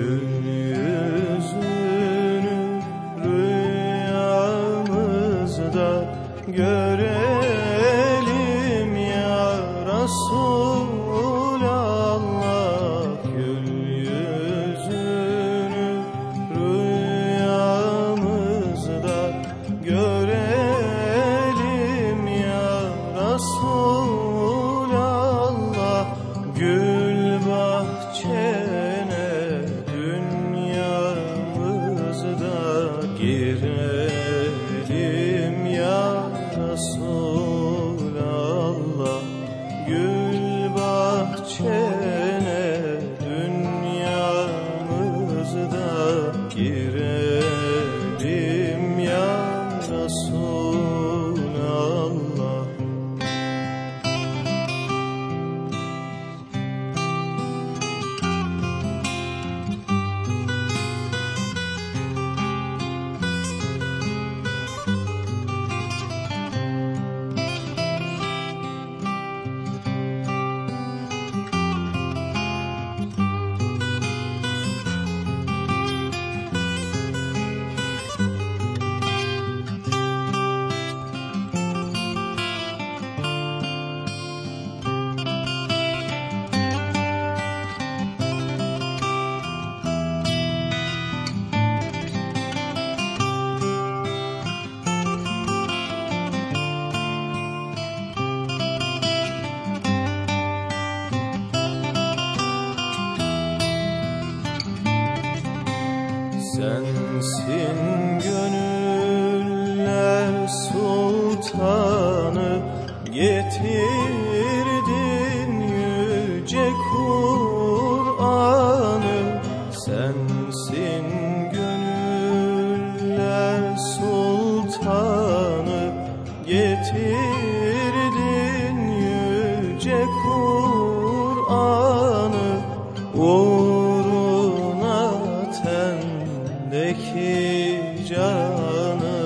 Gül yüzünü rüyamızda görelim girelim ya Resulallah. Gül bahçene Sensin gönüller sultanı Getirdin yüce Kur'an'ı. Sensin gönüller sultanı Getirdin yüce Kur'an'ı. Uğruna tendeki canı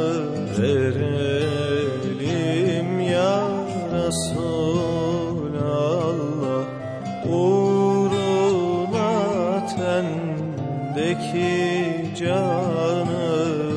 verelim ya Resulallah. Uğruna tendeki canı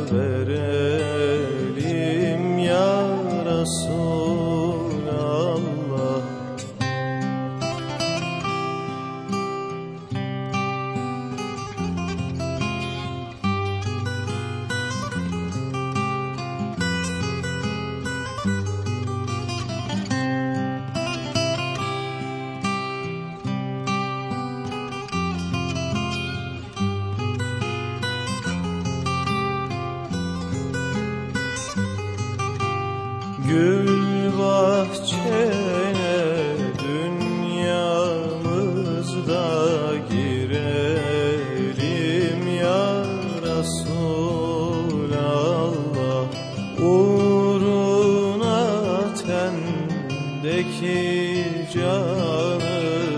Gül bahçene dünyamızda girelim ya Resulallah. Uğruna tendeki canı